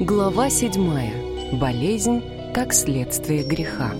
Глава седьмая. Болезнь как следствие греха.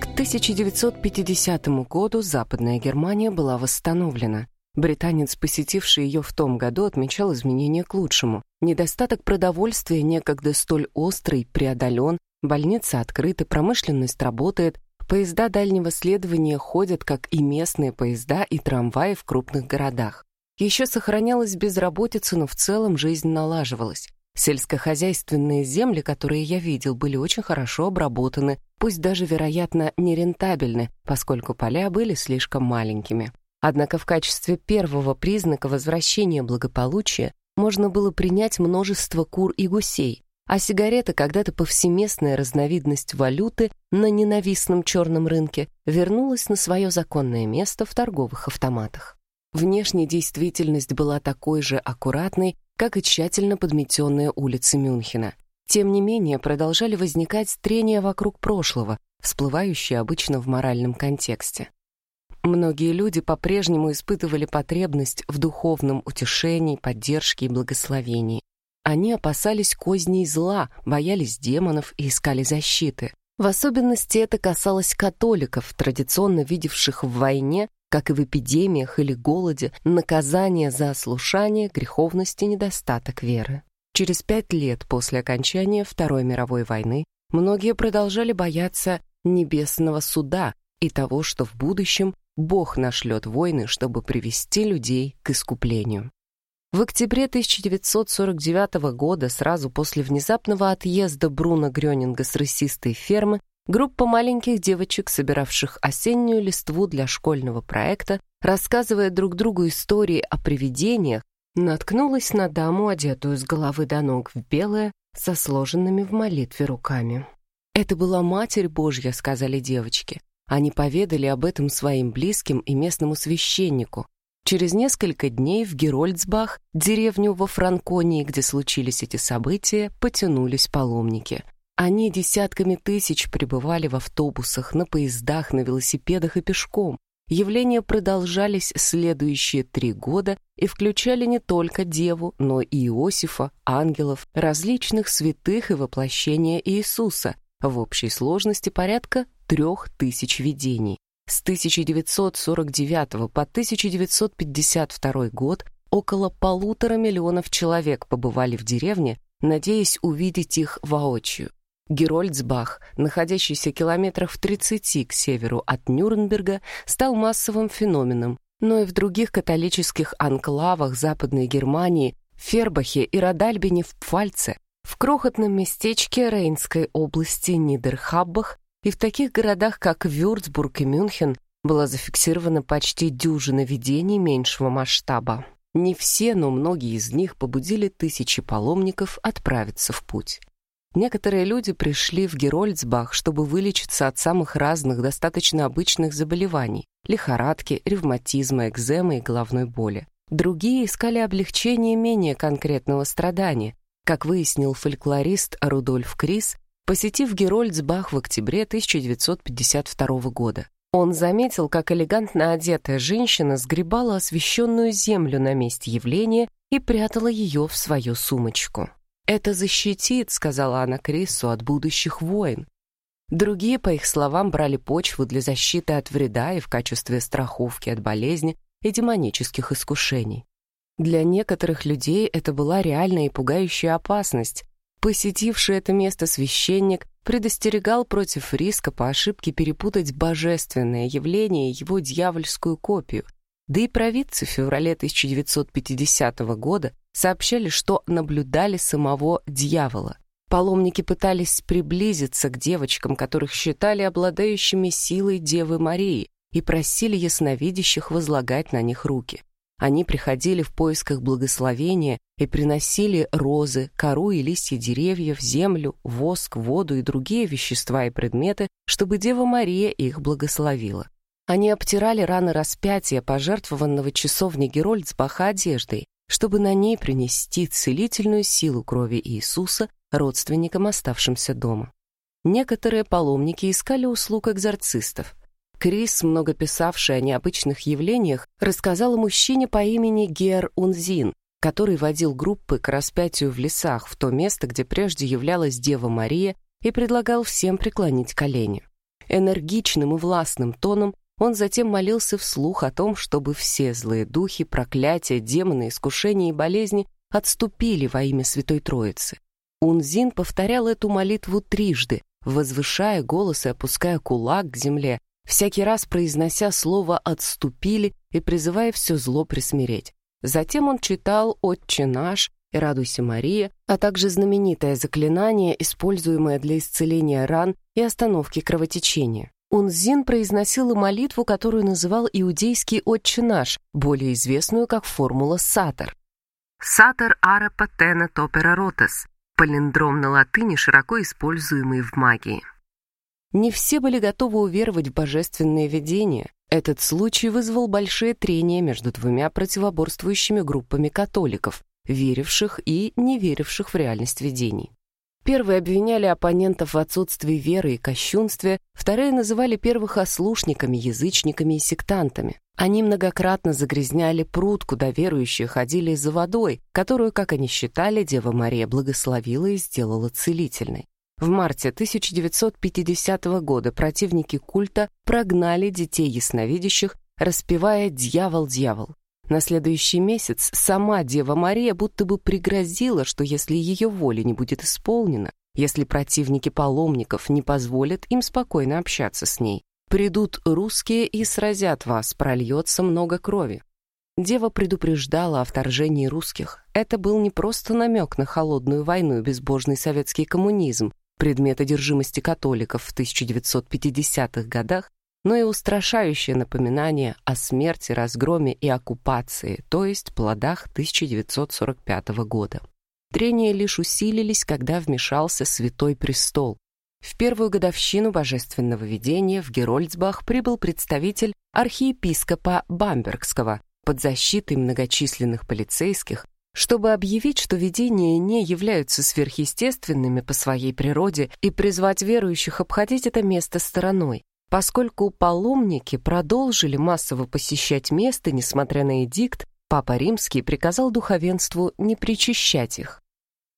К 1950 году Западная Германия была восстановлена. Британец, посетивший ее в том году, отмечал изменения к лучшему. Недостаток продовольствия, некогда столь острый, преодолен, больницы открыты, промышленность работает, Поезда дальнего следования ходят, как и местные поезда и трамваи в крупных городах. Еще сохранялась безработица, но в целом жизнь налаживалась. Сельскохозяйственные земли, которые я видел, были очень хорошо обработаны, пусть даже, вероятно, нерентабельны, поскольку поля были слишком маленькими. Однако в качестве первого признака возвращения благополучия можно было принять множество кур и гусей, а сигарета, когда-то повсеместная разновидность валюты на ненавистном черном рынке, вернулась на свое законное место в торговых автоматах. Внешняя действительность была такой же аккуратной, как и тщательно подметенные улицы Мюнхена. Тем не менее, продолжали возникать трения вокруг прошлого, всплывающие обычно в моральном контексте. Многие люди по-прежнему испытывали потребность в духовном утешении, поддержке и благословении. Они опасались козней зла, боялись демонов и искали защиты. В особенности это касалось католиков, традиционно видевших в войне, как и в эпидемиях или голоде, наказание за ослушание, греховность и недостаток веры. Через пять лет после окончания Второй мировой войны многие продолжали бояться небесного суда и того, что в будущем Бог нашлет войны, чтобы привести людей к искуплению. В октябре 1949 года, сразу после внезапного отъезда Бруно Грёнинга с рысистой фермы, группа маленьких девочек, собиравших осеннюю листву для школьного проекта, рассказывая друг другу истории о привидениях, наткнулась на даму, одетую с головы до ног в белое, со сложенными в молитве руками. «Это была Матерь Божья», — сказали девочки. Они поведали об этом своим близким и местному священнику, Через несколько дней в Герольдсбах, деревню во Франконии, где случились эти события, потянулись паломники. Они десятками тысяч пребывали в автобусах, на поездах, на велосипедах и пешком. Явления продолжались следующие три года и включали не только Деву, но и Иосифа, ангелов, различных святых и воплощения Иисуса, в общей сложности порядка трех тысяч видений. С 1949 по 1952 год около полутора миллионов человек побывали в деревне, надеясь увидеть их воочию. Герольдсбах, находящийся километрах в 30 к северу от Нюрнберга, стал массовым феноменом, но и в других католических анклавах Западной Германии, Фербахе и Радальбине в Пфальце, в крохотном местечке Рейнской области Нидерхаббах и в таких городах, как Вюрцбург и Мюнхен, была зафиксирована почти дюжина видений меньшего масштаба. Не все, но многие из них побудили тысячи паломников отправиться в путь. Некоторые люди пришли в Герольдсбах, чтобы вылечиться от самых разных, достаточно обычных заболеваний – лихорадки, ревматизма, экземы и головной боли. Другие искали облегчение менее конкретного страдания. Как выяснил фольклорист Рудольф Крис, посетив Герольдсбах в октябре 1952 года. Он заметил, как элегантно одетая женщина сгребала освещенную землю на месте явления и прятала ее в свою сумочку. «Это защитит», — сказала она Крису, — «от будущих войн». Другие, по их словам, брали почву для защиты от вреда и в качестве страховки от болезни и демонических искушений. Для некоторых людей это была реальная и пугающая опасность, Посетивший это место священник предостерегал против риска по ошибке перепутать божественное явление и его дьявольскую копию. Да и провидцы в феврале 1950 года сообщали, что наблюдали самого дьявола. Паломники пытались приблизиться к девочкам, которых считали обладающими силой Девы Марии, и просили ясновидящих возлагать на них руки. Они приходили в поисках благословения и приносили розы, кору и листья деревьев, землю, воск, воду и другие вещества и предметы, чтобы Дева Мария их благословила. Они обтирали раны распятия, пожертвованного часовни Герольдсбаха одеждой, чтобы на ней принести целительную силу крови Иисуса родственникам, оставшимся дома. некоторые паломники искали услуг экзорцистов. Крис, много писавший о необычных явлениях, рассказал мужчине по имени Гер Унзин, который водил группы к распятию в лесах, в то место, где прежде являлась Дева Мария, и предлагал всем преклонить колени. Энергичным и властным тоном он затем молился вслух о том, чтобы все злые духи, проклятия, демоны, искушения и болезни отступили во имя Святой Троицы. Унзин повторял эту молитву трижды, возвышая голос и опуская кулак к земле, всякий раз произнося слово «отступили» и призывая все зло присмиреть. Затем он читал «Отче наш» и «Радуйся, Мария», а также знаменитое заклинание, используемое для исцеления ран и остановки кровотечения. Унзин произносил молитву, которую называл иудейский «Отче наш», более известную как формула «Сатор». «Сатор ара патена топера ротес» — палиндром на латыни, широко используемый в магии. Не все были готовы уверовать в божественное видение, этот случай вызвал большие трения между двумя противоборствующими группами католиков, веривших и не веривших в реальность видений. Первые обвиняли оппонентов в отсутствии веры и кощунстве, вторые называли первых ослушниками, язычниками и сектантами. Они многократно загрязняли пруд, куда верующие ходили за водой, которую, как они считали, Дева Мария благословила и сделала целительной. В марте 1950 года противники культа прогнали детей ясновидящих, распевая «Дьявол, дьявол». На следующий месяц сама Дева Мария будто бы пригрозила, что если ее воля не будет исполнена, если противники паломников не позволят им спокойно общаться с ней, придут русские и сразят вас, прольется много крови. Дева предупреждала о вторжении русских. Это был не просто намек на холодную войну и безбожный советский коммунизм, предмет одержимости католиков в 1950-х годах, но и устрашающее напоминание о смерти, разгроме и оккупации, то есть плодах 1945 года. Трения лишь усилились, когда вмешался Святой Престол. В первую годовщину божественного видения в Герольцбах прибыл представитель архиепископа Бамбергского под защитой многочисленных полицейских, чтобы объявить, что видения не являются сверхъестественными по своей природе и призвать верующих обходить это место стороной, поскольку паломники продолжили массово посещать место, несмотря на эдикт, Папа Римский приказал духовенству не причащать их.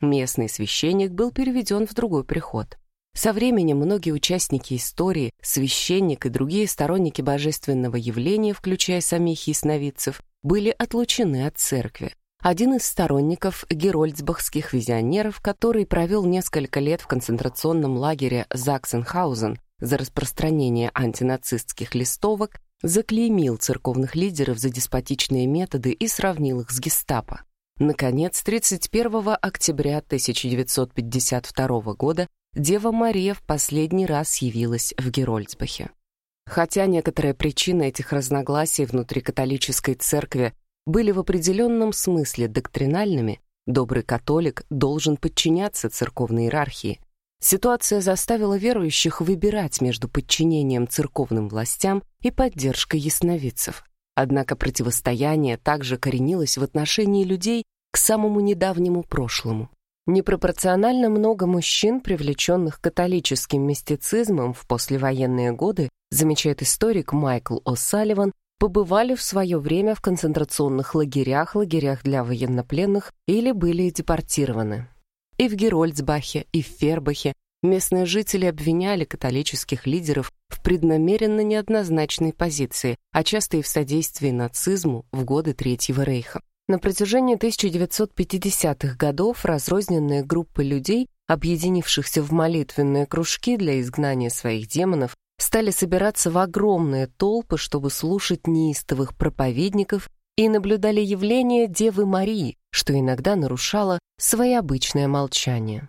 Местный священник был переведен в другой приход. Со временем многие участники истории, священник и другие сторонники божественного явления, включая самих ясновидцев, были отлучены от церкви один из сторонников герольдсбахских визионеров, который провел несколько лет в концентрационном лагере Заксенхаузен за распространение антинацистских листовок, заклеймил церковных лидеров за деспотичные методы и сравнил их с гестапо. Наконец, 31 октября 1952 года Дева Мария в последний раз явилась в Герольдсбахе. Хотя некоторая причина этих разногласий внутри католической церкви были в определенном смысле доктринальными, добрый католик должен подчиняться церковной иерархии. Ситуация заставила верующих выбирать между подчинением церковным властям и поддержкой ясновидцев. Однако противостояние также коренилось в отношении людей к самому недавнему прошлому. Непропорционально много мужчин, привлеченных католическим мистицизмом в послевоенные годы, замечает историк Майкл О'Салливан, побывали в свое время в концентрационных лагерях, лагерях для военнопленных или были депортированы. И в Герольдсбахе, и в Фербахе местные жители обвиняли католических лидеров в преднамеренно неоднозначной позиции, а часто и в содействии нацизму в годы Третьего рейха. На протяжении 1950-х годов разрозненные группы людей, объединившихся в молитвенные кружки для изгнания своих демонов, стали собираться в огромные толпы, чтобы слушать неистовых проповедников и наблюдали явление Девы Марии, что иногда нарушало своеобычное молчание.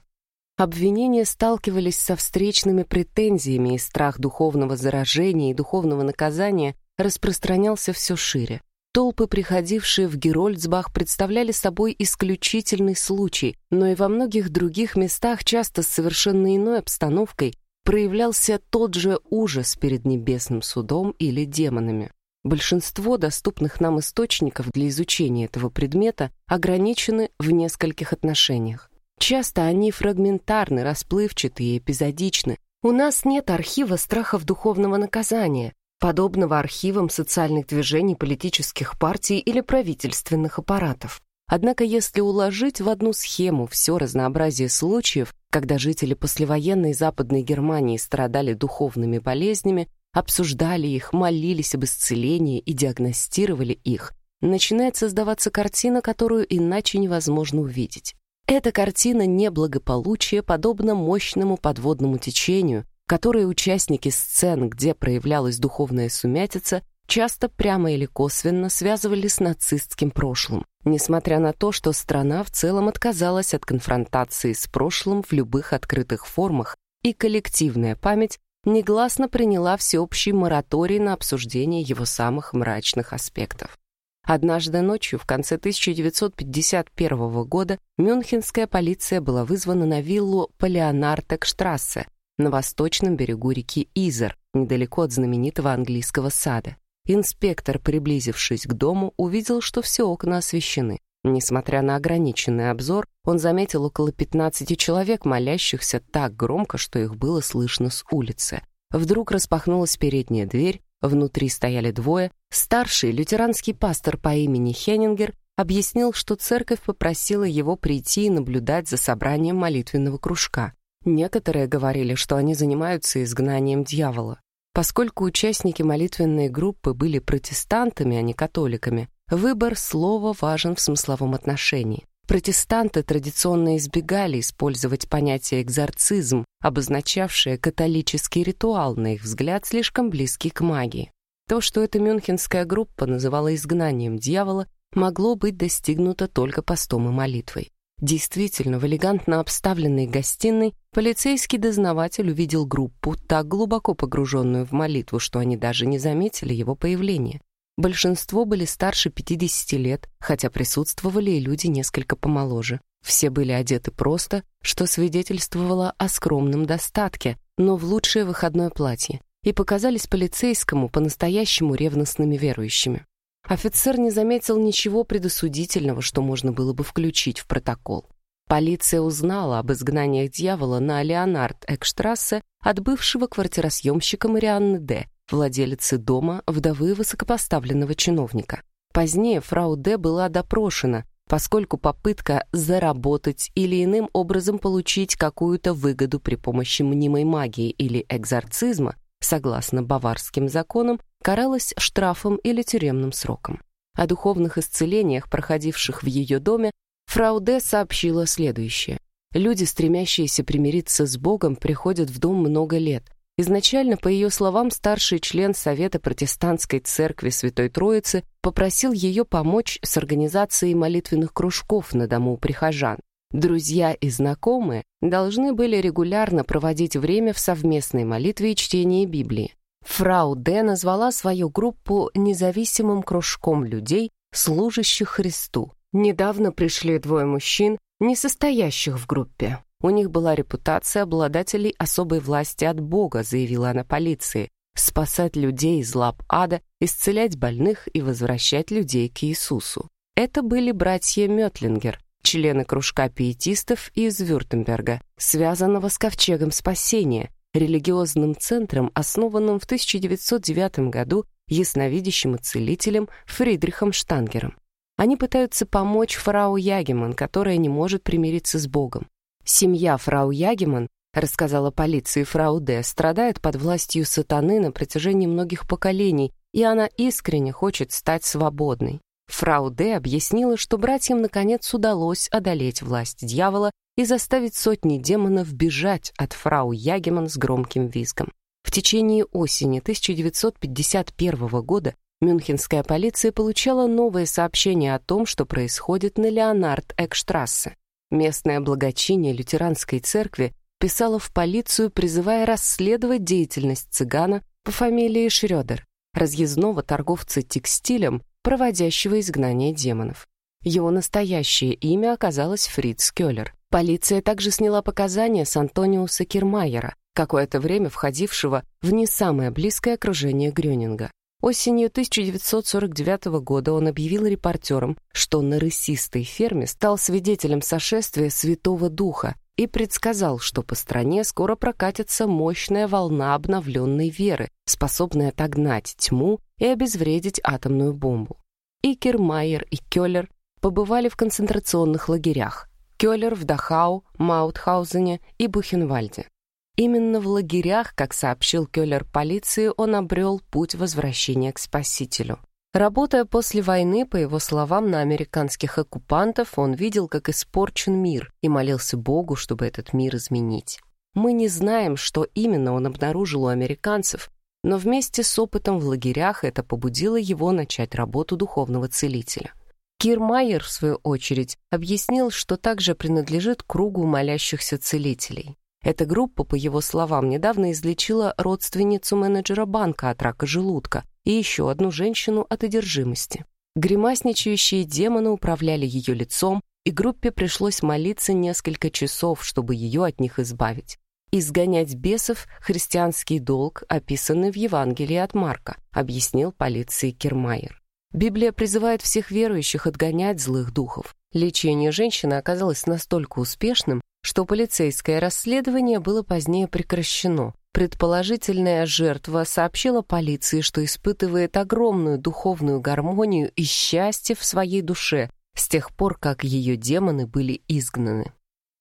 Обвинения сталкивались со встречными претензиями, и страх духовного заражения и духовного наказания распространялся все шире. Толпы, приходившие в Герольдсбах, представляли собой исключительный случай, но и во многих других местах часто с совершенно иной обстановкой проявлялся тот же ужас перед небесным судом или демонами. Большинство доступных нам источников для изучения этого предмета ограничены в нескольких отношениях. Часто они фрагментарны, расплывчаты и эпизодичны, У нас нет архива страхов духовного наказания, подобного архивам социальных движений политических партий или правительственных аппаратов. Однако если уложить в одну схему все разнообразие случаев, когда жители послевоенной Западной Германии страдали духовными болезнями, обсуждали их, молились об исцелении и диагностировали их, начинает создаваться картина, которую иначе невозможно увидеть. Эта картина неблагополучия подобна мощному подводному течению, которое участники сцен, где проявлялась духовная сумятица, часто прямо или косвенно связывали с нацистским прошлым, несмотря на то, что страна в целом отказалась от конфронтации с прошлым в любых открытых формах, и коллективная память негласно приняла всеобщий мораторий на обсуждение его самых мрачных аспектов. Однажды ночью, в конце 1951 года, мюнхенская полиция была вызвана на виллу Полеонартекштрассе на восточном берегу реки Изер, недалеко от знаменитого английского сада. Инспектор, приблизившись к дому, увидел, что все окна освещены. Несмотря на ограниченный обзор, он заметил около 15 человек, молящихся так громко, что их было слышно с улицы. Вдруг распахнулась передняя дверь, внутри стояли двое. Старший лютеранский пастор по имени Хеннингер объяснил, что церковь попросила его прийти и наблюдать за собранием молитвенного кружка. Некоторые говорили, что они занимаются изгнанием дьявола. Поскольку участники молитвенной группы были протестантами, а не католиками, выбор слова важен в смысловом отношении. Протестанты традиционно избегали использовать понятие «экзорцизм», обозначавшее католический ритуал, на их взгляд, слишком близкий к магии. То, что эта мюнхенская группа называла изгнанием дьявола, могло быть достигнуто только постом и молитвой. Действительно, в элегантно обставленной гостиной полицейский дознаватель увидел группу, так глубоко погруженную в молитву, что они даже не заметили его появления. Большинство были старше 50 лет, хотя присутствовали и люди несколько помоложе. Все были одеты просто, что свидетельствовало о скромном достатке, но в лучшее выходное платье, и показались полицейскому по-настоящему ревностными верующими. Офицер не заметил ничего предосудительного, что можно было бы включить в протокол. Полиция узнала об изгнаниях дьявола на Леонард Экштрассе от бывшего квартиросъемщика Марианны Д., владелицы дома, вдовы высокопоставленного чиновника. Позднее фрау Д. была допрошена, поскольку попытка заработать или иным образом получить какую-то выгоду при помощи мнимой магии или экзорцизма, согласно баварским законам, каралась штрафом или тюремным сроком. О духовных исцелениях, проходивших в ее доме, фрау Д. сообщила следующее. Люди, стремящиеся примириться с Богом, приходят в дом много лет. Изначально, по ее словам, старший член Совета протестантской церкви Святой Троицы попросил ее помочь с организацией молитвенных кружков на дому прихожан. Друзья и знакомые должны были регулярно проводить время в совместной молитве и чтении Библии. Фрау Д. назвала свою группу независимым кружком людей, служащих Христу. Недавно пришли двое мужчин, не состоящих в группе. У них была репутация обладателей особой власти от Бога, заявила она полиции, спасать людей из лап ада, исцелять больных и возвращать людей к Иисусу. Это были братья Мётлингер, члены кружка пиетистов из Вюртемберга, связанного с Ковчегом Спасения, религиозным центром, основанным в 1909 году ясновидящим и целителем Фридрихом Штангером. Они пытаются помочь фрау Ягеман, которая не может примириться с Богом. Семья фрау Ягеман, рассказала полиции фрау Д, страдает под властью сатаны на протяжении многих поколений, и она искренне хочет стать свободной. Фрау Д объяснила, что братьям наконец удалось одолеть власть дьявола и заставить сотни демонов бежать от фрау Ягеман с громким визгом. В течение осени 1951 года мюнхенская полиция получала новые сообщения о том, что происходит на Леонард-Экштрассе. Местное благочиние лютеранской церкви писало в полицию, призывая расследовать деятельность цыгана по фамилии Шрёдер, разъездного торговца текстилем, проводящего изгнание демонов. Его настоящее имя оказалось Фриц Кёллер. Полиция также сняла показания с Антониуса Кирмайера, какое-то время входившего в не самое близкое окружение Грёнинга. Осенью 1949 года он объявил репортерам, что на рысистой ферме стал свидетелем сошествия Святого Духа, и предсказал, что по стране скоро прокатится мощная волна обновленной веры, способная отогнать тьму и обезвредить атомную бомбу. И Кирмайер, и Кёллер побывали в концентрационных лагерях. Кёллер в Дахау, Маутхаузене и Бухенвальде. Именно в лагерях, как сообщил Кёллер полиции, он обрел путь возвращения к Спасителю. Работая после войны, по его словам, на американских оккупантов, он видел, как испорчен мир, и молился Богу, чтобы этот мир изменить. Мы не знаем, что именно он обнаружил у американцев, но вместе с опытом в лагерях это побудило его начать работу духовного целителя. Кирмайер, в свою очередь, объяснил, что также принадлежит кругу молящихся целителей. Эта группа, по его словам, недавно излечила родственницу менеджера банка от рака желудка и еще одну женщину от одержимости. Гримасничающие демоны управляли ее лицом, и группе пришлось молиться несколько часов, чтобы ее от них избавить. «Изгонять бесов — христианский долг, описанный в Евангелии от Марка», объяснил полиции Кирмайер. Библия призывает всех верующих отгонять злых духов. Лечение женщины оказалось настолько успешным, что полицейское расследование было позднее прекращено. Предположительная жертва сообщила полиции, что испытывает огромную духовную гармонию и счастье в своей душе с тех пор, как ее демоны были изгнаны.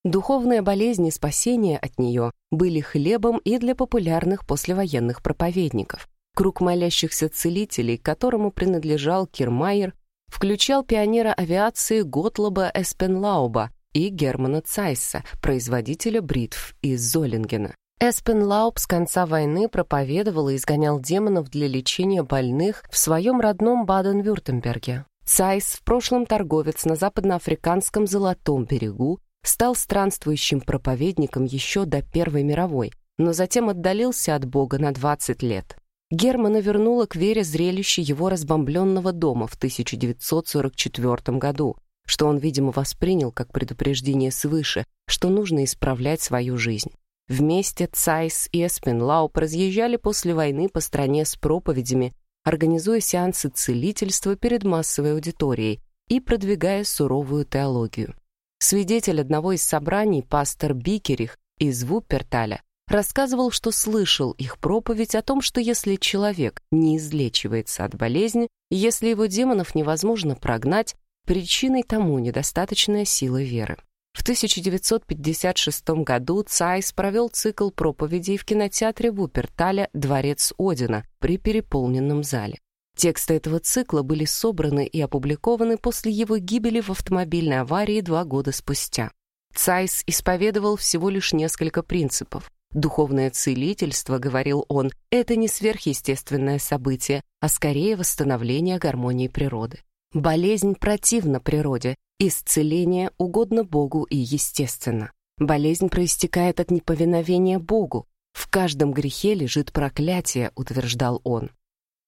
Духовные болезни и спасение от нее были хлебом и для популярных послевоенных проповедников. Круг молящихся целителей, которому принадлежал Кирмайер, включал пионера авиации Готлоба Эспенлауба, и Германа Цайса, производителя бритв из Золингена. Эспен Лауб с конца войны проповедовал и изгонял демонов для лечения больных в своем родном Баден-Вюртемберге. Цайс, в прошлом торговец на западноафриканском Золотом берегу, стал странствующим проповедником еще до Первой мировой, но затем отдалился от Бога на 20 лет. Германа вернула к вере зрелище его разбомбленного дома в 1944 году, что он, видимо, воспринял как предупреждение свыше, что нужно исправлять свою жизнь. Вместе Цайс и Эспенлауп разъезжали после войны по стране с проповедями, организуя сеансы целительства перед массовой аудиторией и продвигая суровую теологию. Свидетель одного из собраний, пастор Бикерих из Вупперталя, рассказывал, что слышал их проповедь о том, что если человек не излечивается от болезни, если его демонов невозможно прогнать, Причиной тому недостаточная сила веры. В 1956 году Цайс провел цикл проповедей в кинотеатре Вуперталя «Дворец Одина» при переполненном зале. Тексты этого цикла были собраны и опубликованы после его гибели в автомобильной аварии два года спустя. Цайс исповедовал всего лишь несколько принципов. Духовное целительство, говорил он, это не сверхъестественное событие, а скорее восстановление гармонии природы. Болезнь противна природе, исцеление угодно Богу и естественно. Болезнь проистекает от неповиновения Богу. В каждом грехе лежит проклятие, утверждал он.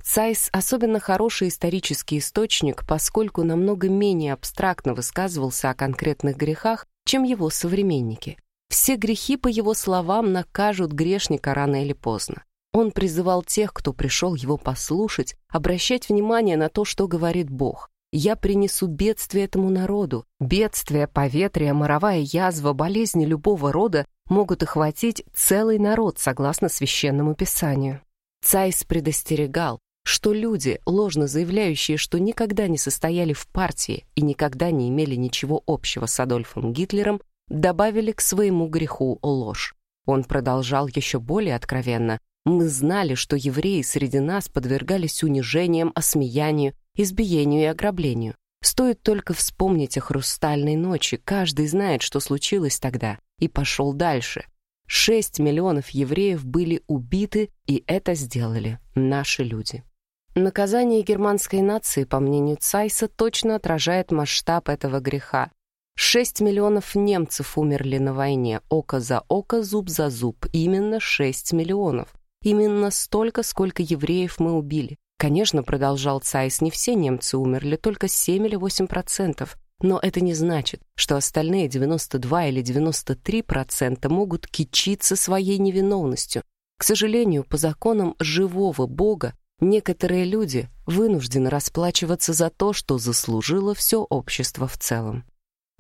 Цайс особенно хороший исторический источник, поскольку намного менее абстрактно высказывался о конкретных грехах, чем его современники. Все грехи, по его словам, накажут грешника рано или поздно. Он призывал тех, кто пришел его послушать, обращать внимание на то, что говорит Бог. Я принесу бедствие этому народу. Бедствие, поветрие, моровая язва, болезни любого рода могут охватить целый народ, согласно священному писанию. Цайс предостерегал, что люди, ложно заявляющие, что никогда не состояли в партии и никогда не имели ничего общего с Адольфом Гитлером, добавили к своему греху ложь. Он продолжал еще более откровенно. «Мы знали, что евреи среди нас подвергались унижениям, осмеянию, избиению и ограблению. Стоит только вспомнить о хрустальной ночи, каждый знает, что случилось тогда, и пошел дальше. Шесть миллионов евреев были убиты, и это сделали наши люди. Наказание германской нации, по мнению Цайса, точно отражает масштаб этого греха. Шесть миллионов немцев умерли на войне, око за око, зуб за зуб. Именно шесть миллионов. Именно столько, сколько евреев мы убили. Конечно, продолжал Цайс, не все немцы умерли, только 7 или 8 процентов. Но это не значит, что остальные 92 или 93 процента могут кичиться своей невиновностью. К сожалению, по законам живого Бога некоторые люди вынуждены расплачиваться за то, что заслужило все общество в целом.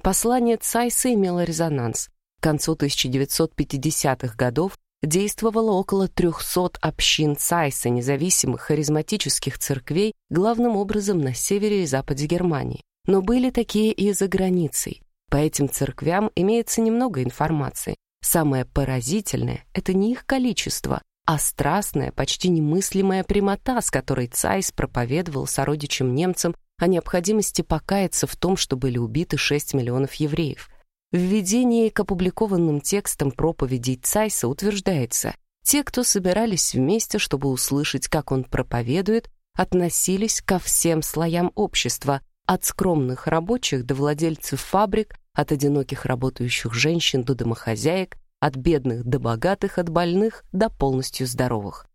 Послание Цайса имело резонанс. К концу 1950-х годов действовало около 300 общин Цайса, независимых харизматических церквей, главным образом на севере и западе Германии. Но были такие и за границей. По этим церквям имеется немного информации. Самое поразительное — это не их количество, а страстная, почти немыслимая прямота, с которой Цайс проповедовал сородичам немцам о необходимости покаяться в том, что были убиты 6 миллионов евреев. Введении к опубликованным текстам проповедей Цайса утверждается, те, кто собирались вместе, чтобы услышать, как он проповедует, относились ко всем слоям общества, от скромных рабочих до владельцев фабрик, от одиноких работающих женщин до домохозяек, от бедных до богатых, от больных до полностью здоровых.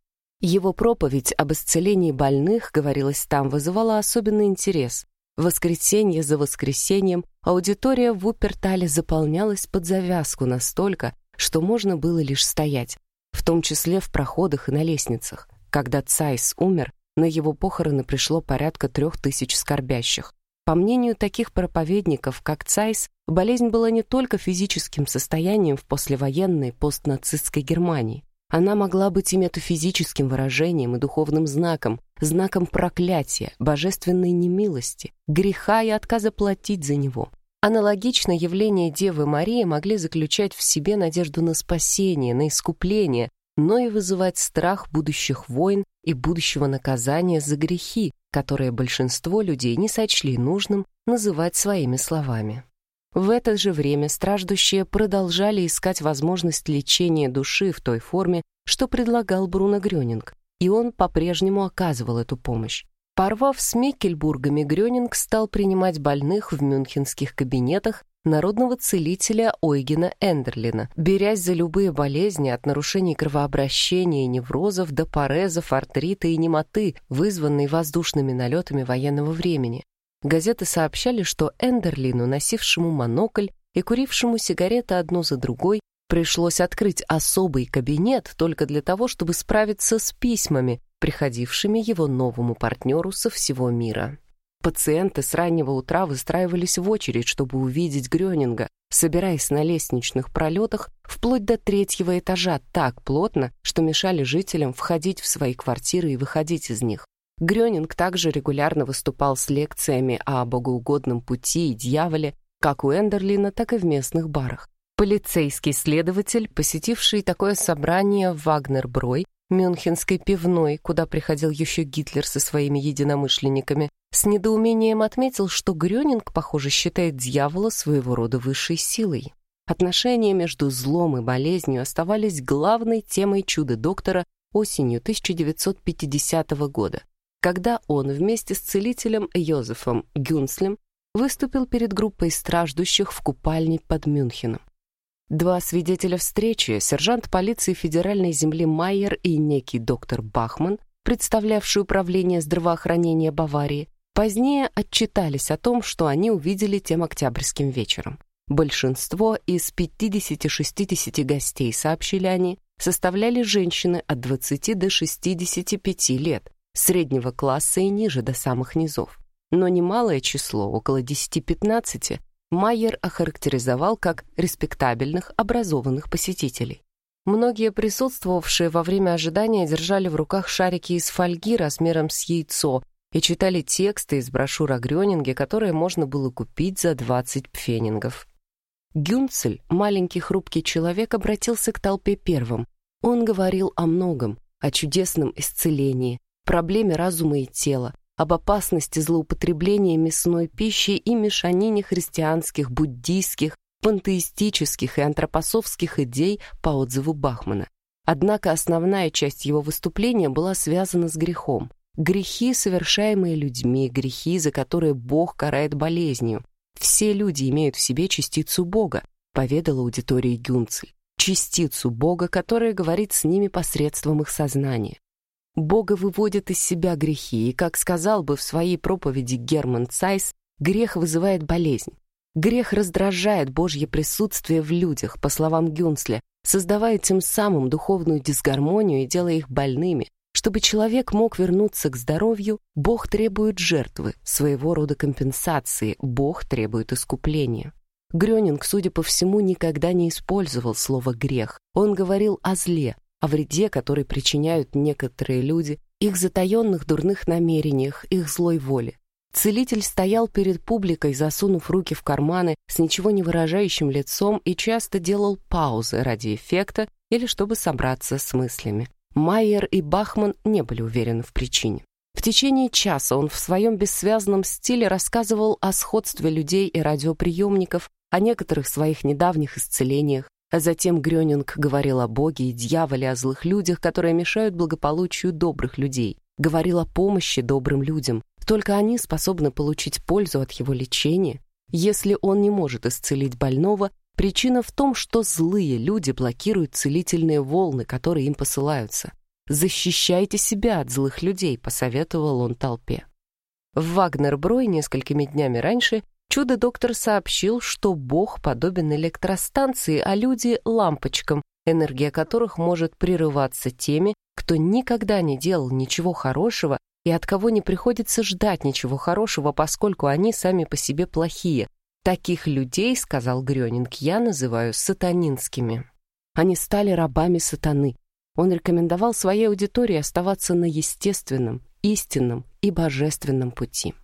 Его проповедь об исцелении больных, говорилось там, вызывала особенный интерес. Воскресенье за воскресеньем аудитория в Упертале заполнялась под завязку настолько, что можно было лишь стоять, в том числе в проходах и на лестницах. Когда Цайс умер, на его похороны пришло порядка трех тысяч скорбящих. По мнению таких проповедников, как Цайс, болезнь была не только физическим состоянием в послевоенной постнацистской Германии. Она могла быть и метафизическим выражением, и духовным знаком, знаком проклятия, божественной немилости, греха и отказа платить за него. Аналогично явления Девы Марии могли заключать в себе надежду на спасение, на искупление, но и вызывать страх будущих войн и будущего наказания за грехи, которые большинство людей не сочли нужным называть своими словами. В это же время страждущие продолжали искать возможность лечения души в той форме, что предлагал Бруно Грёнинг, и он по-прежнему оказывал эту помощь. Порвав с Меккельбургами, Грёнинг стал принимать больных в мюнхенских кабинетах народного целителя Ойгена Эндерлина, берясь за любые болезни от нарушений кровообращения и неврозов до парезов, артрита и немоты, вызванной воздушными налетами военного времени. Газеты сообщали, что Эндерлину, носившему монокль и курившему сигареты одну за другой, пришлось открыть особый кабинет только для того, чтобы справиться с письмами, приходившими его новому партнеру со всего мира. Пациенты с раннего утра выстраивались в очередь, чтобы увидеть Грёнинга, собираясь на лестничных пролетах вплоть до третьего этажа так плотно, что мешали жителям входить в свои квартиры и выходить из них. Грёнинг также регулярно выступал с лекциями о богоугодном пути и дьяволе, как у Эндерлина, так и в местных барах. Полицейский следователь, посетивший такое собрание в Вагнер-Брой, мюнхенской пивной, куда приходил еще Гитлер со своими единомышленниками, с недоумением отметил, что Грёнинг, похоже, считает дьявола своего рода высшей силой. Отношения между злом и болезнью оставались главной темой чуда-доктора осенью 1950 года когда он вместе с целителем Йозефом Гюнслем выступил перед группой страждущих в купальне под Мюнхеном. Два свидетеля встречи, сержант полиции федеральной земли Майер и некий доктор Бахман, представлявший управление здравоохранения Баварии, позднее отчитались о том, что они увидели тем октябрьским вечером. Большинство из 50-60 гостей, сообщили они, составляли женщины от 20 до 65 лет, среднего класса и ниже до самых низов. Но немалое число, около 10-15, Майер охарактеризовал как респектабельных, образованных посетителей. Многие присутствовавшие во время ожидания держали в руках шарики из фольги размером с яйцо и читали тексты из брошюр о Грёнинге, которые можно было купить за 20 пфенингов. Гюнцель, маленький хрупкий человек, обратился к толпе первым. Он говорил о многом, о чудесном исцелении, проблеме разума и тела, об опасности злоупотребления мясной пищи и мешанине христианских, буддийских, пантеистических и антропосовских идей по отзыву Бахмана. Однако основная часть его выступления была связана с грехом. Грехи, совершаемые людьми, грехи, за которые Бог карает болезнью. Все люди имеют в себе частицу Бога, поведала аудитория Гюнцель. Частицу Бога, которая говорит с ними посредством их сознания. Бога выводит из себя грехи, и, как сказал бы в своей проповеди Герман Цайс, грех вызывает болезнь. Грех раздражает Божье присутствие в людях, по словам Гюнсле, создавая тем самым духовную дисгармонию и делая их больными. Чтобы человек мог вернуться к здоровью, Бог требует жертвы, своего рода компенсации, Бог требует искупления. Грёнинг, судя по всему, никогда не использовал слово «грех». Он говорил о зле, о вреде, который причиняют некоторые люди, их затаенных дурных намерениях, их злой воле. Целитель стоял перед публикой, засунув руки в карманы, с ничего не выражающим лицом и часто делал паузы ради эффекта или чтобы собраться с мыслями. Майер и Бахман не были уверены в причине. В течение часа он в своем бессвязном стиле рассказывал о сходстве людей и радиоприемников, о некоторых своих недавних исцелениях, а затем Грёнинг говорил о Боге и дьяволе, о злых людях, которые мешают благополучию добрых людей, говорил о помощи добрым людям. Только они способны получить пользу от его лечения. Если он не может исцелить больного, причина в том, что злые люди блокируют целительные волны, которые им посылаются. «Защищайте себя от злых людей», — посоветовал он толпе. В Вагнер-Брой несколькими днями раньше Чудо-доктор сообщил, что Бог подобен электростанции, а люди — лампочкам, энергия которых может прерываться теми, кто никогда не делал ничего хорошего и от кого не приходится ждать ничего хорошего, поскольку они сами по себе плохие. Таких людей, сказал Грёнинг, я называю сатанинскими. Они стали рабами сатаны. Он рекомендовал своей аудитории оставаться на естественном, истинном и божественном пути.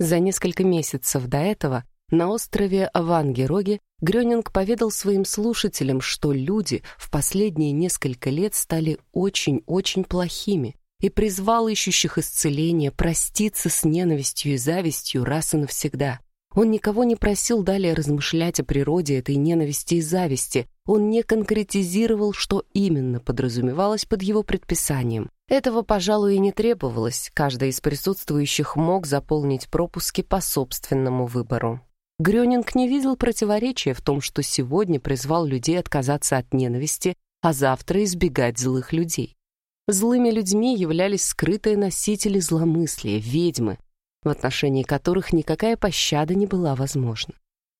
За несколько месяцев до этого на острове Вангероге Грёнинг поведал своим слушателям, что люди в последние несколько лет стали очень-очень плохими и призвал ищущих исцеления проститься с ненавистью и завистью раз и навсегда. Он никого не просил далее размышлять о природе этой ненависти и зависти. Он не конкретизировал, что именно подразумевалось под его предписанием. Этого, пожалуй, и не требовалось. Каждый из присутствующих мог заполнить пропуски по собственному выбору. Грёнинг не видел противоречия в том, что сегодня призвал людей отказаться от ненависти, а завтра избегать злых людей. Злыми людьми являлись скрытые носители зломыслия, ведьмы, в отношении которых никакая пощада не была возможна.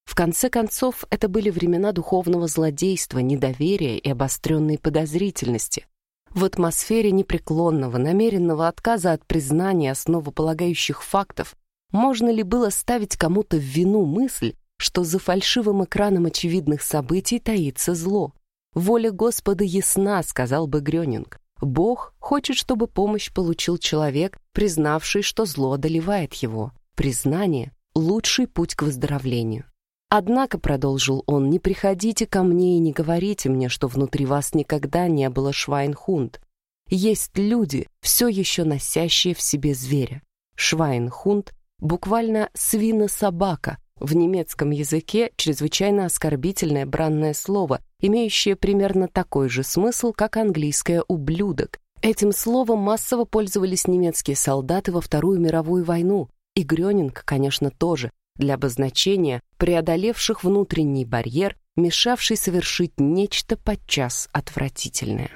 В конце концов, это были времена духовного злодейства, недоверия и обостренной подозрительности. В атмосфере непреклонного, намеренного отказа от признания основополагающих фактов можно ли было ставить кому-то в вину мысль, что за фальшивым экраном очевидных событий таится зло? «Воля Господа ясна», — сказал бы Грёнинг. Бог хочет, чтобы помощь получил человек, признавший, что зло одолевает его. Признание — лучший путь к выздоровлению. Однако, продолжил он, не приходите ко мне и не говорите мне, что внутри вас никогда не было швайнхунд. Есть люди, все еще носящие в себе зверя. Швайнхунд — буквально свина-собака, в немецком языке чрезвычайно оскорбительное бранное слово, имеющее примерно такой же смысл, как английское «ублюдок». Этим словом массово пользовались немецкие солдаты во Вторую мировую войну, и Грёнинг, конечно, тоже, для обозначения преодолевших внутренний барьер, мешавший совершить нечто подчас отвратительное.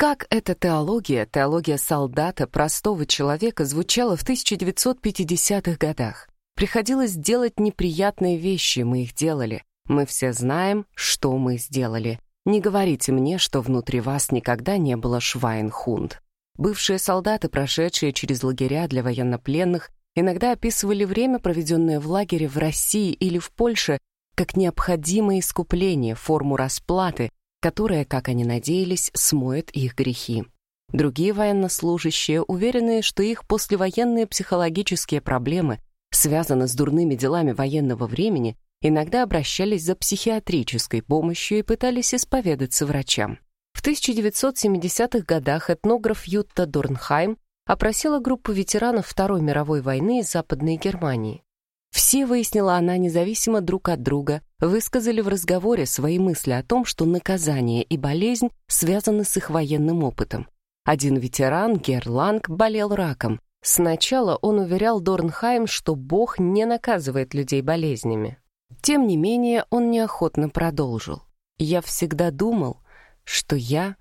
Как эта теология, теология солдата, простого человека, звучала в 1950-х годах? Приходилось делать неприятные вещи, мы их делали. Мы все знаем, что мы сделали. Не говорите мне, что внутри вас никогда не было швайнхунд. Бывшие солдаты, прошедшие через лагеря для военнопленных, иногда описывали время, проведенное в лагере в России или в Польше, как необходимое искупление, форму расплаты, которая, как они надеялись, смоет их грехи. Другие военнослужащие, уверенные, что их послевоенные психологические проблемы связаны с дурными делами военного времени, иногда обращались за психиатрической помощью и пытались исповедаться врачам. В 1970-х годах этнограф Ютта Дорнхайм опросила группу ветеранов Второй мировой войны из Западной Германии. Все, выяснила она, независимо друг от друга, высказали в разговоре свои мысли о том, что наказание и болезнь связаны с их военным опытом. Один ветеран, Герланг, болел раком. Сначала он уверял Дорнхайм, что Бог не наказывает людей болезнями. Тем не менее, он неохотно продолжил. «Я всегда думал, что я...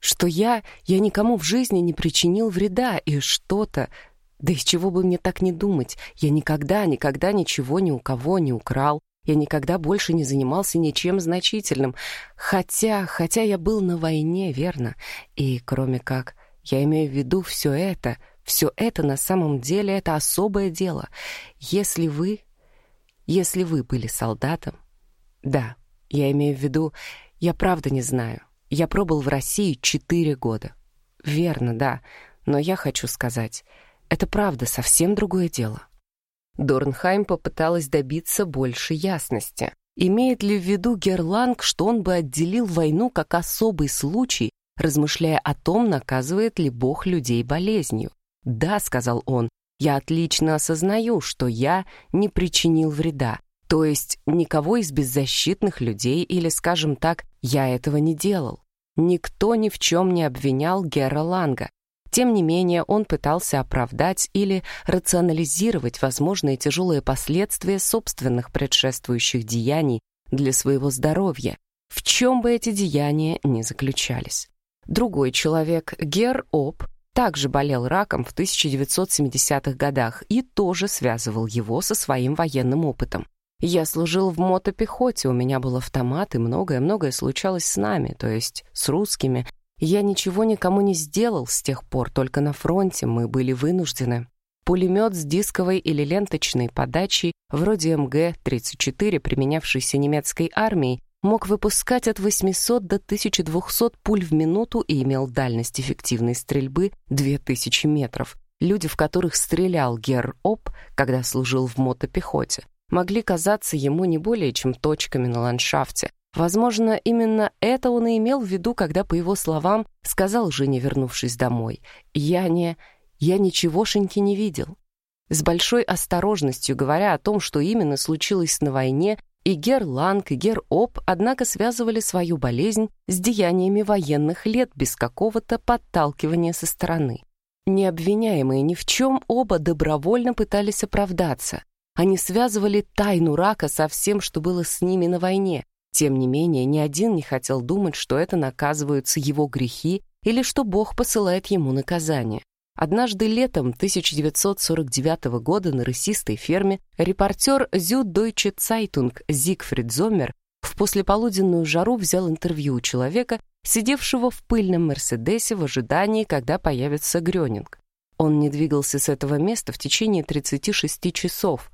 что я... я никому в жизни не причинил вреда, и что-то, да из чего бы мне так не думать? Я никогда, никогда ничего ни у кого не украл. Я никогда больше не занимался ничем значительным. Хотя, хотя я был на войне, верно. И кроме как, я имею в виду все это, все это на самом деле это особое дело. Если вы... Если вы были солдатом... Да, я имею в виду... Я правда не знаю. Я пробыл в России четыре года. Верно, да. Но я хочу сказать, это правда совсем другое дело. Дорнхайм попыталась добиться больше ясности. Имеет ли в виду Герланг, что он бы отделил войну как особый случай, размышляя о том, наказывает ли Бог людей болезнью? «Да», — сказал он, — «я отлично осознаю, что я не причинил вреда, то есть никого из беззащитных людей или, скажем так, я этого не делал. Никто ни в чем не обвинял Гера Ланга, тем не менее, он пытался оправдать или рационализировать возможные тяжелые последствия собственных предшествующих деяний для своего здоровья, в чем бы эти деяния ни заключались. Другой человек, Гер Оп, также болел раком в 1970-х годах и тоже связывал его со своим военным опытом. Я служил в мотопехоте, у меня был автомат, и многое-многое случалось с нами, то есть с русскими, я ничего никому не сделал с тех пор, только на фронте мы были вынуждены. Пулемет с дисковой или ленточной подачей, вроде МГ-34, применявшийся немецкой армией, мог выпускать от 800 до 1200 пуль в минуту и имел дальность эффективной стрельбы 2000 метров. Люди, в которых стрелял Гер Оп, когда служил в мотопехоте, могли казаться ему не более чем точками на ландшафте, Возможно, именно это он и имел в виду, когда, по его словам, сказал Жене, вернувшись домой, «Я не... я ничегошеньки не видел». С большой осторожностью говоря о том, что именно случилось на войне, и Гер Ланг, и Гер Оп, однако, связывали свою болезнь с деяниями военных лет без какого-то подталкивания со стороны. Не обвиняемые ни в чем, оба добровольно пытались оправдаться. Они связывали тайну рака со всем, что было с ними на войне, тем не менее, ни один не хотел думать, что это наказываются его грехи или что Бог посылает ему наказание. Однажды летом 1949 года на рысистой ферме репортер Süddeutsche Zeitung Зигфрид Зомер в послеполуденную жару взял интервью у человека, сидевшего в пыльном Мерседесе в ожидании, когда появится Грёнинг. Он не двигался с этого места в течение 36 часов,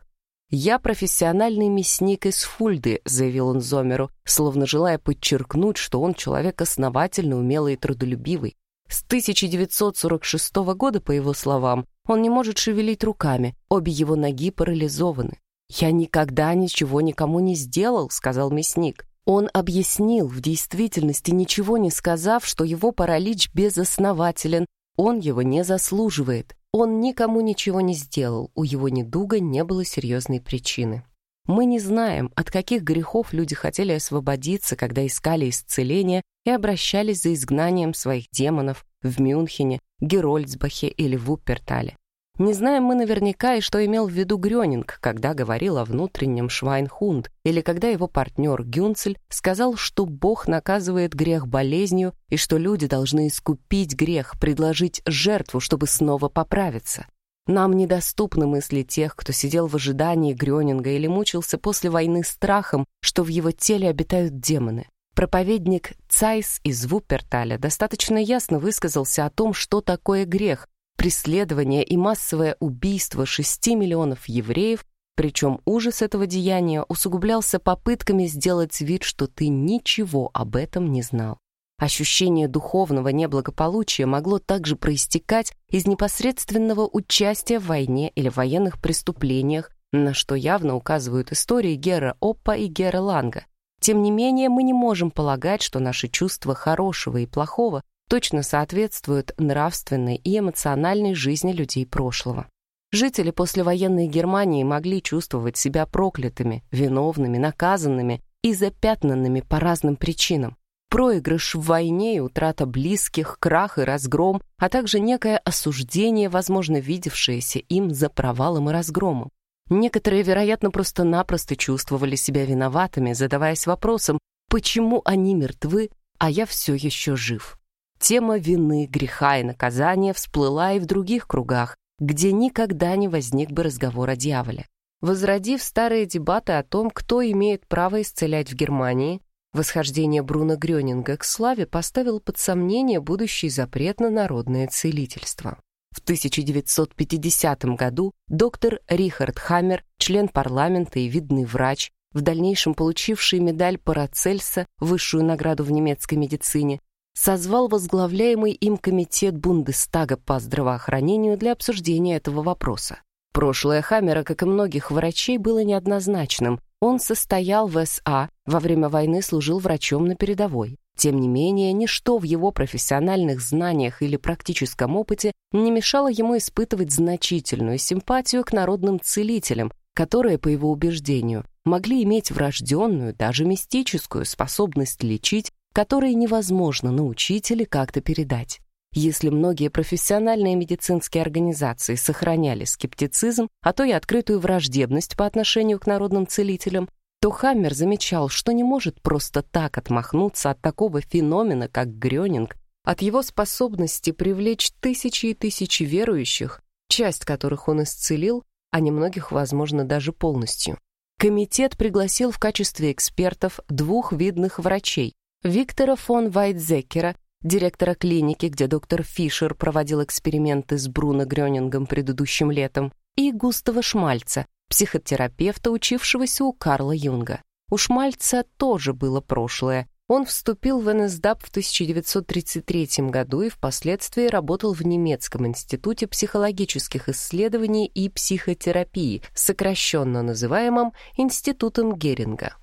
«Я профессиональный мясник из Фульды», — заявил он Зомеру, словно желая подчеркнуть, что он человек основательно умелый и трудолюбивый. С 1946 года, по его словам, он не может шевелить руками, обе его ноги парализованы. «Я никогда ничего никому не сделал», — сказал мясник. Он объяснил, в действительности ничего не сказав, что его паралич безоснователен, он его не заслуживает. Он никому ничего не сделал, у его недуга не было серьезной причины. Мы не знаем, от каких грехов люди хотели освободиться, когда искали исцеления и обращались за изгнанием своих демонов в Мюнхене, Герольцбахе или Вуппертале. Не знаем мы наверняка и что имел в виду Грёнинг, когда говорил о внутреннем Швайнхунд, или когда его партнер Гюнцель сказал, что Бог наказывает грех болезнью и что люди должны искупить грех, предложить жертву, чтобы снова поправиться. Нам недоступны мысли тех, кто сидел в ожидании Грёнинга или мучился после войны страхом, что в его теле обитают демоны. Проповедник Цайс из Вуперталя достаточно ясно высказался о том, что такое грех, преследование и массовое убийство 6 миллионов евреев, причем ужас этого деяния усугублялся попытками сделать вид, что ты ничего об этом не знал. Ощущение духовного неблагополучия могло также проистекать из непосредственного участия в войне или военных преступлениях, на что явно указывают истории Гера Оппа и Гера Ланга. Тем не менее, мы не можем полагать, что наши чувства хорошего и плохого точно соответствуют нравственной и эмоциональной жизни людей прошлого. Жители послевоенной Германии могли чувствовать себя проклятыми, виновными, наказанными и запятнанными по разным причинам. Проигрыш в войне и утрата близких, крах и разгром, а также некое осуждение, возможно, видевшееся им за провалом и разгромом. Некоторые, вероятно, просто-напросто чувствовали себя виноватыми, задаваясь вопросом, почему они мертвы, а я все еще жив. Тема вины, греха и наказания всплыла и в других кругах, где никогда не возник бы разговор о дьяволе. возродив старые дебаты о том, кто имеет право исцелять в Германии, восхождение Бруно Грёнинга к славе поставил под сомнение будущий запрет на народное целительство. В 1950 году доктор Рихард Хаммер, член парламента и видный врач, в дальнейшем получивший медаль Парацельса, высшую награду в немецкой медицине, созвал возглавляемый им комитет Бундестага по здравоохранению для обсуждения этого вопроса. Прошлое Хаммера, как и многих врачей, было неоднозначным. Он состоял в СА, во время войны служил врачом на передовой. Тем не менее, ничто в его профессиональных знаниях или практическом опыте не мешало ему испытывать значительную симпатию к народным целителям, которые, по его убеждению, могли иметь врожденную, даже мистическую способность лечить, которой невозможно научить или как-то передать. Если многие профессиональные медицинские организации сохраняли скептицизм, а то и открытую враждебность по отношению к народным целителям, то Хаммер замечал, что не может просто так отмахнуться от такого феномена, как Грёнинг, от его способности привлечь тысячи и тысячи верующих, часть которых он исцелил, а немногих, возможно, даже полностью. Комитет пригласил в качестве экспертов двух видных врачей – Виктора фон Вайтзекера директора клиники, где доктор Фишер проводил эксперименты с Бруно Грёнингом предыдущим летом, и Густава Шмальца, психотерапевта, учившегося у Карла Юнга. У Шмальца тоже было прошлое. Он вступил в НСДАП в 1933 году и впоследствии работал в немецком институте психологических исследований и психотерапии, сокращенно называемом Институтом Геринга.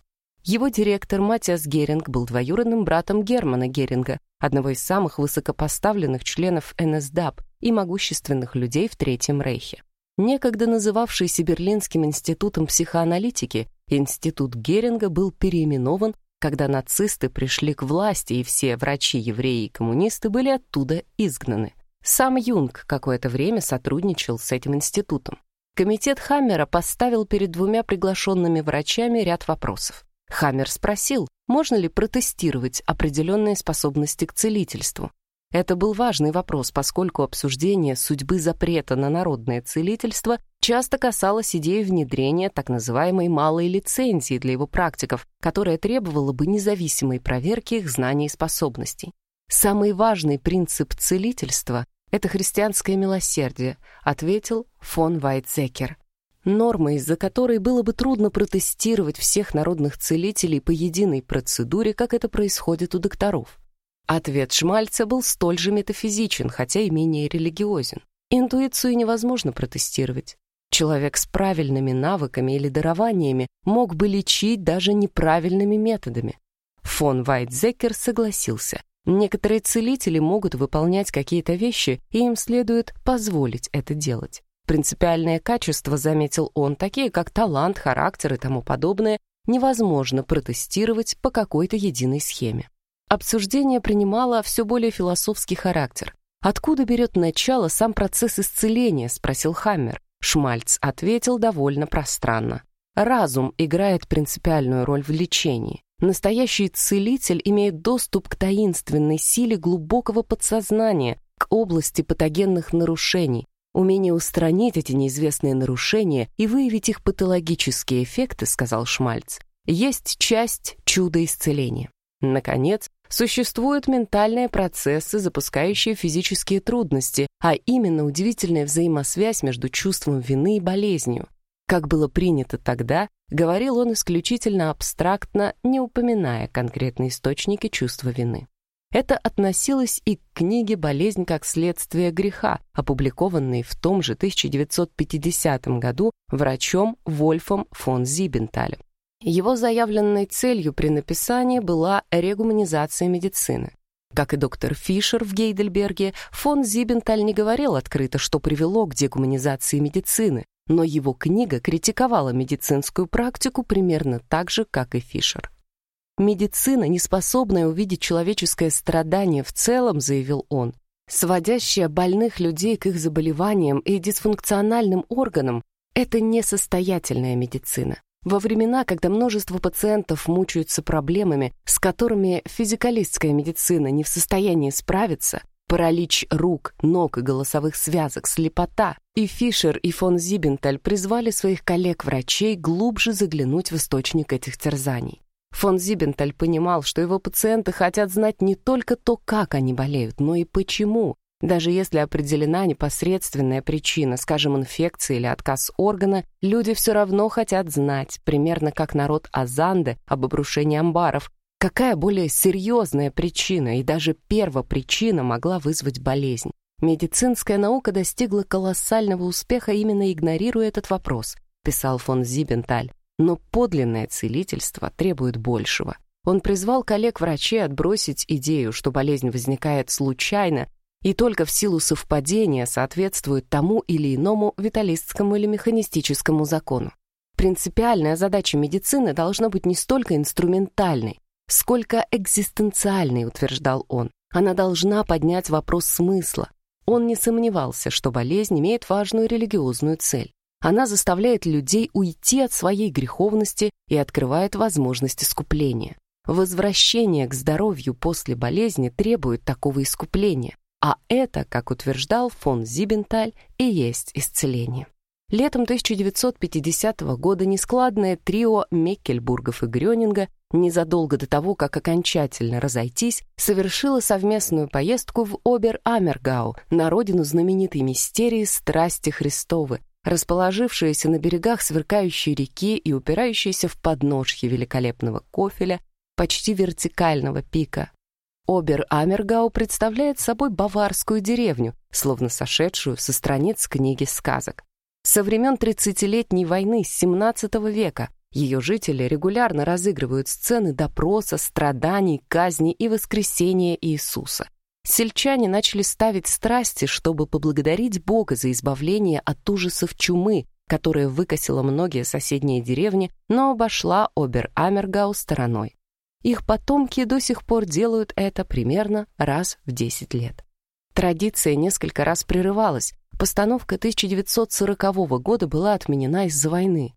Его директор Матиас Геринг был двоюродным братом Германа Геринга, одного из самых высокопоставленных членов НСДАП и могущественных людей в Третьем Рейхе. Некогда называвшийся Берлинским институтом психоаналитики, институт Геринга был переименован, когда нацисты пришли к власти, и все врачи, евреи и коммунисты были оттуда изгнаны. Сам Юнг какое-то время сотрудничал с этим институтом. Комитет Хаммера поставил перед двумя приглашенными врачами ряд вопросов. Хаммер спросил, можно ли протестировать определенные способности к целительству. Это был важный вопрос, поскольку обсуждение судьбы запрета на народное целительство часто касалось идеи внедрения так называемой малой лицензии для его практиков, которая требовала бы независимой проверки их знаний и способностей. Самый важный принцип целительства — это христианское милосердие, ответил фон Вайтзекер норма, из-за которой было бы трудно протестировать всех народных целителей по единой процедуре, как это происходит у докторов. Ответ Шмальца был столь же метафизичен, хотя и менее религиозен. Интуицию невозможно протестировать. Человек с правильными навыками или дарованиями мог бы лечить даже неправильными методами. Фон Вайтзекер согласился. Некоторые целители могут выполнять какие-то вещи, и им следует позволить это делать. Принципиальные качества, заметил он, такие как талант, характер и тому подобное, невозможно протестировать по какой-то единой схеме. Обсуждение принимало все более философский характер. «Откуда берет начало сам процесс исцеления?» — спросил Хаммер. Шмальц ответил довольно пространно. Разум играет принципиальную роль в лечении. Настоящий целитель имеет доступ к таинственной силе глубокого подсознания, к области патогенных нарушений, Умение устранить эти неизвестные нарушения и выявить их патологические эффекты, сказал Шмальц, есть часть чуда исцеления. Наконец, существуют ментальные процессы, запускающие физические трудности, а именно удивительная взаимосвязь между чувством вины и болезнью. Как было принято тогда, говорил он исключительно абстрактно, не упоминая конкретные источники чувства вины. Это относилось и к книге «Болезнь как следствие греха», опубликованной в том же 1950 году врачом Вольфом фон Зибенталем. Его заявленной целью при написании была регуманизация медицины. Как и доктор Фишер в Гейдельберге, фон Зибенталь не говорил открыто, что привело к дегуманизации медицины, но его книга критиковала медицинскую практику примерно так же, как и Фишер. Медицина, не способная увидеть человеческое страдание в целом, заявил он, сводящая больных людей к их заболеваниям и дисфункциональным органам, это несостоятельная медицина. Во времена, когда множество пациентов мучаются проблемами, с которыми физикалистская медицина не в состоянии справиться, паралич рук, ног и голосовых связок, слепота. И Фишер, и фон Зибенталь призвали своих коллег-врачей глубже заглянуть в источник этих терзаний. Фон Зибенталь понимал, что его пациенты хотят знать не только то, как они болеют, но и почему. Даже если определена непосредственная причина, скажем, инфекция или отказ органа, люди все равно хотят знать, примерно как народ Азанды об обрушении амбаров, какая более серьезная причина и даже первопричина могла вызвать болезнь. Медицинская наука достигла колоссального успеха, именно игнорируя этот вопрос, писал фон Зибенталь. Но подлинное целительство требует большего. Он призвал коллег-врачей отбросить идею, что болезнь возникает случайно и только в силу совпадения соответствует тому или иному виталистскому или механистическому закону. Принципиальная задача медицины должна быть не столько инструментальной, сколько экзистенциальной, утверждал он. Она должна поднять вопрос смысла. Он не сомневался, что болезнь имеет важную религиозную цель. Она заставляет людей уйти от своей греховности и открывает возможность искупления. Возвращение к здоровью после болезни требует такого искупления, а это, как утверждал фон Зибенталь, и есть исцеление. Летом 1950 года нескладное трио Меккельбургов и Грёнинга незадолго до того, как окончательно разойтись, совершило совместную поездку в Обер-Амергау на родину знаменитой мистерии «Страсти Христовы», расположившаяся на берегах сверкающей реки и упирающаяся в подножье великолепного кофеля, почти вертикального пика. Обер-Амергау представляет собой баварскую деревню, словно сошедшую со страниц книги сказок. Со времен 30-летней войны с XVII века ее жители регулярно разыгрывают сцены допроса, страданий, казни и воскресения Иисуса. Сельчане начали ставить страсти, чтобы поблагодарить Бога за избавление от ужасов чумы, которая выкосила многие соседние деревни, но обошла Обер-Амергау стороной. Их потомки до сих пор делают это примерно раз в 10 лет. Традиция несколько раз прерывалась. Постановка 1940 года была отменена из-за войны.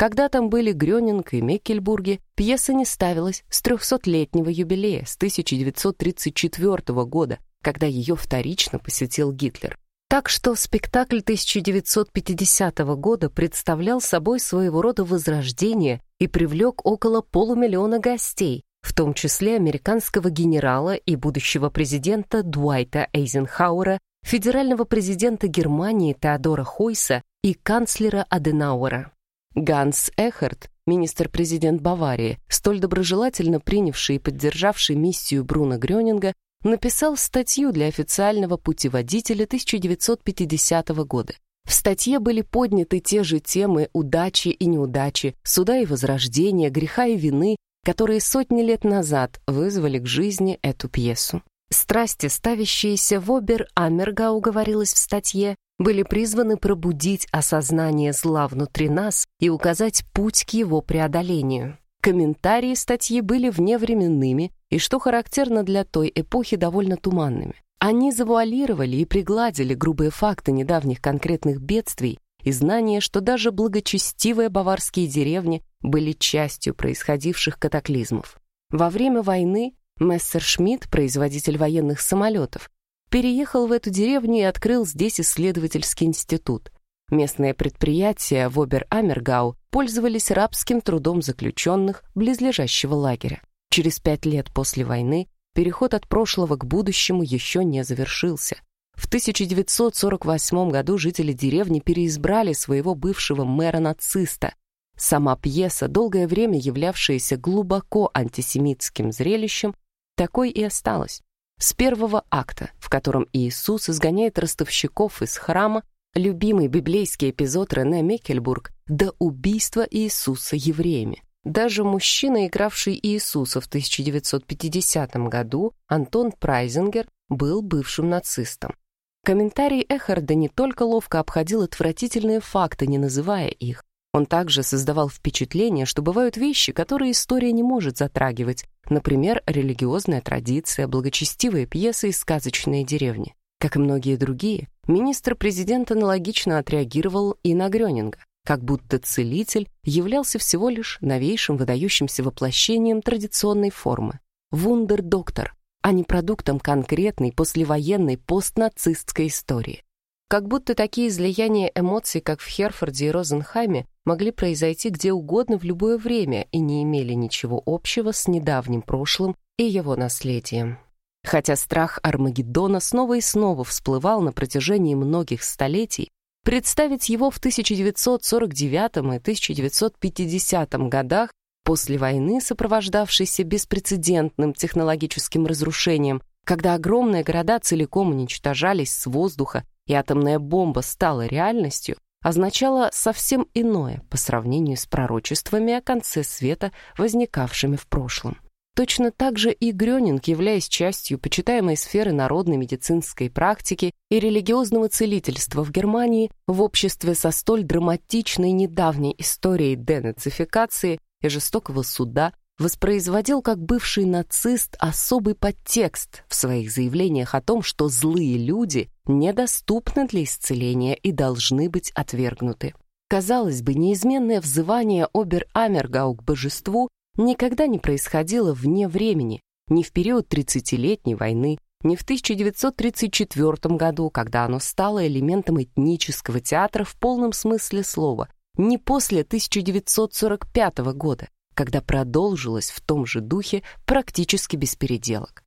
Когда там были Грёнинг и Меккельбурги, пьеса не ставилась с 300-летнего юбилея, с 1934 года, когда ее вторично посетил Гитлер. Так что спектакль 1950 года представлял собой своего рода возрождение и привлек около полумиллиона гостей, в том числе американского генерала и будущего президента Дуайта Эйзенхауэра, федерального президента Германии Теодора Хойса и канцлера Аденауэра. Ганс Эхард, министр-президент Баварии, столь доброжелательно принявший и поддержавший миссию Бруно Грёнинга, написал статью для официального путеводителя 1950 года. В статье были подняты те же темы удачи и неудачи, суда и возрождения, греха и вины, которые сотни лет назад вызвали к жизни эту пьесу. Страсти, ставящиеся в Обер-Амергау, говорилось в статье, были призваны пробудить осознание зла внутри нас и указать путь к его преодолению. Комментарии статьи были вневременными и, что характерно для той эпохи, довольно туманными. Они завуалировали и пригладили грубые факты недавних конкретных бедствий и знание, что даже благочестивые баварские деревни были частью происходивших катаклизмов. Во время войны Мессершмитт, производитель военных самолетов, переехал в эту деревню и открыл здесь исследовательский институт. Местные предприятия в Обер-Амергау пользовались рабским трудом заключенных близлежащего лагеря. Через пять лет после войны переход от прошлого к будущему еще не завершился. В 1948 году жители деревни переизбрали своего бывшего мэра-нациста. Сама пьеса, долгое время являвшаяся глубоко антисемитским зрелищем, такой и осталась. С первого акта, в котором Иисус изгоняет ростовщиков из храма, любимый библейский эпизод Рене Меккельбург до убийства Иисуса евреями. Даже мужчина, игравший Иисуса в 1950 году, Антон Прайзингер, был бывшим нацистом. Комментарий Эхарда не только ловко обходил отвратительные факты, не называя их, он также создавал впечатление, что бывают вещи, которые история не может затрагивать, например, религиозная традиция, благочестивые пьесы и сказочные деревни. Как и многие другие, министр-президент аналогично отреагировал и на Грёнинга, как будто целитель являлся всего лишь новейшим выдающимся воплощением традиционной формы. Вундер-доктор, а не продуктом конкретной послевоенной постнацистской истории. Как будто такие излияния эмоций, как в Херфорде и Розенхайме, могли произойти где угодно в любое время и не имели ничего общего с недавним прошлым и его наследием. Хотя страх Армагеддона снова и снова всплывал на протяжении многих столетий, представить его в 1949 и 1950 годах после войны, сопровождавшейся беспрецедентным технологическим разрушением, когда огромные города целиком уничтожались с воздуха и атомная бомба стала реальностью, означало совсем иное по сравнению с пророчествами о конце света, возникавшими в прошлом. Точно так же и Грёнинг, являясь частью почитаемой сферы народной медицинской практики и религиозного целительства в Германии, в обществе со столь драматичной недавней историей денацификации и жестокого суда воспроизводил как бывший нацист особый подтекст в своих заявлениях о том, что злые люди недоступны для исцеления и должны быть отвергнуты. Казалось бы, неизменное взывание Обер-Амергау к божеству никогда не происходило вне времени, ни в период 30-летней войны, ни в 1934 году, когда оно стало элементом этнического театра в полном смысле слова, ни после 1945 года, когда продолжилась в том же духе практически без переделок.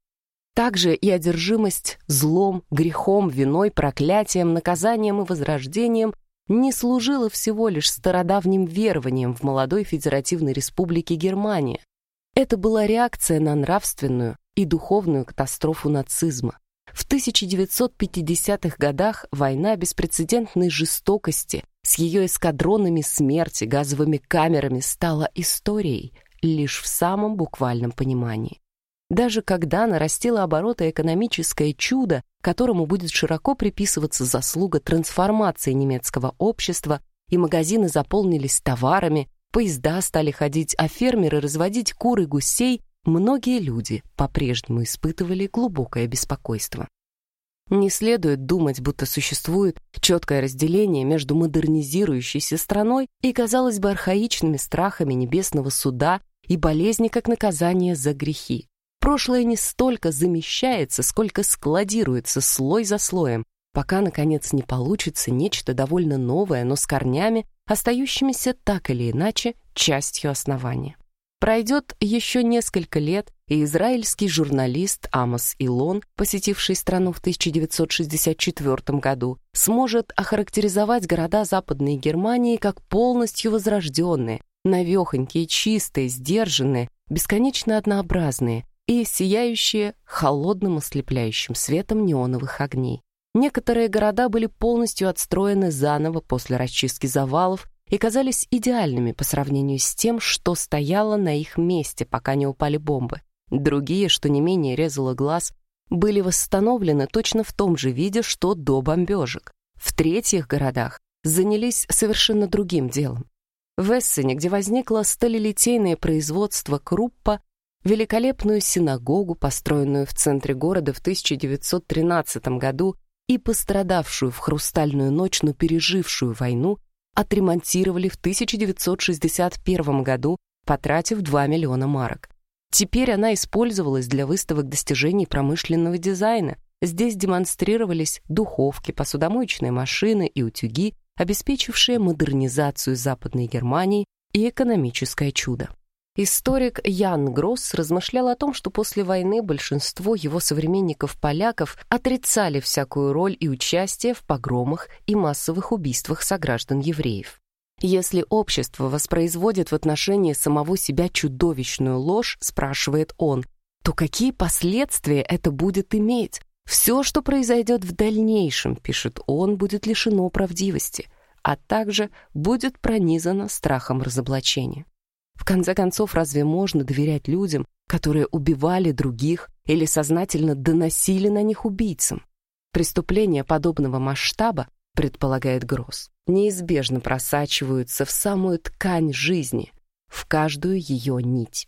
Также и одержимость злом, грехом, виной, проклятием, наказанием и возрождением не служила всего лишь стародавним верованием в молодой федеративной республике Германия. Это была реакция на нравственную и духовную катастрофу нацизма. В 1950-х годах война беспрецедентной жестокости с ее эскадронами смерти, газовыми камерами стала историей лишь в самом буквальном понимании. Даже когда нарастило обороты экономическое чудо, которому будет широко приписываться заслуга трансформации немецкого общества, и магазины заполнились товарами, поезда стали ходить, а фермеры разводить кур и гусей, многие люди по-прежнему испытывали глубокое беспокойство. Не следует думать, будто существует четкое разделение между модернизирующейся страной и, казалось бы, архаичными страхами небесного суда и болезни как наказание за грехи. Прошлое не столько замещается, сколько складируется слой за слоем, пока, наконец, не получится нечто довольно новое, но с корнями, остающимися так или иначе частью основания. Пройдет еще несколько лет, и израильский журналист Амос Илон, посетивший страну в 1964 году, сможет охарактеризовать города Западной Германии как полностью возрожденные, навехонькие, чистые, сдержанные, бесконечно однообразные и сияющие холодным ослепляющим светом неоновых огней. Некоторые города были полностью отстроены заново после расчистки завалов и казались идеальными по сравнению с тем, что стояло на их месте, пока не упали бомбы. Другие, что не менее резало глаз, были восстановлены точно в том же виде, что до бомбежек. В третьих городах занялись совершенно другим делом. В Эссене, где возникло сталелитейное производство Круппа, великолепную синагогу, построенную в центре города в 1913 году и пострадавшую в хрустальную ночь, но пережившую войну, отремонтировали в 1961 году, потратив 2 миллиона марок. Теперь она использовалась для выставок достижений промышленного дизайна. Здесь демонстрировались духовки, посудомоечные машины и утюги, обеспечившие модернизацию Западной Германии и экономическое чудо. Историк Ян Гросс размышлял о том, что после войны большинство его современников-поляков отрицали всякую роль и участие в погромах и массовых убийствах сограждан-евреев. Если общество воспроизводит в отношении самого себя чудовищную ложь, спрашивает он, то какие последствия это будет иметь? Все, что произойдет в дальнейшем, пишет он, будет лишено правдивости, а также будет пронизано страхом разоблачения. В конце концов, разве можно доверять людям, которые убивали других или сознательно доносили на них убийцам? Преступления подобного масштаба, предполагает Гросс, неизбежно просачиваются в самую ткань жизни, в каждую ее нить.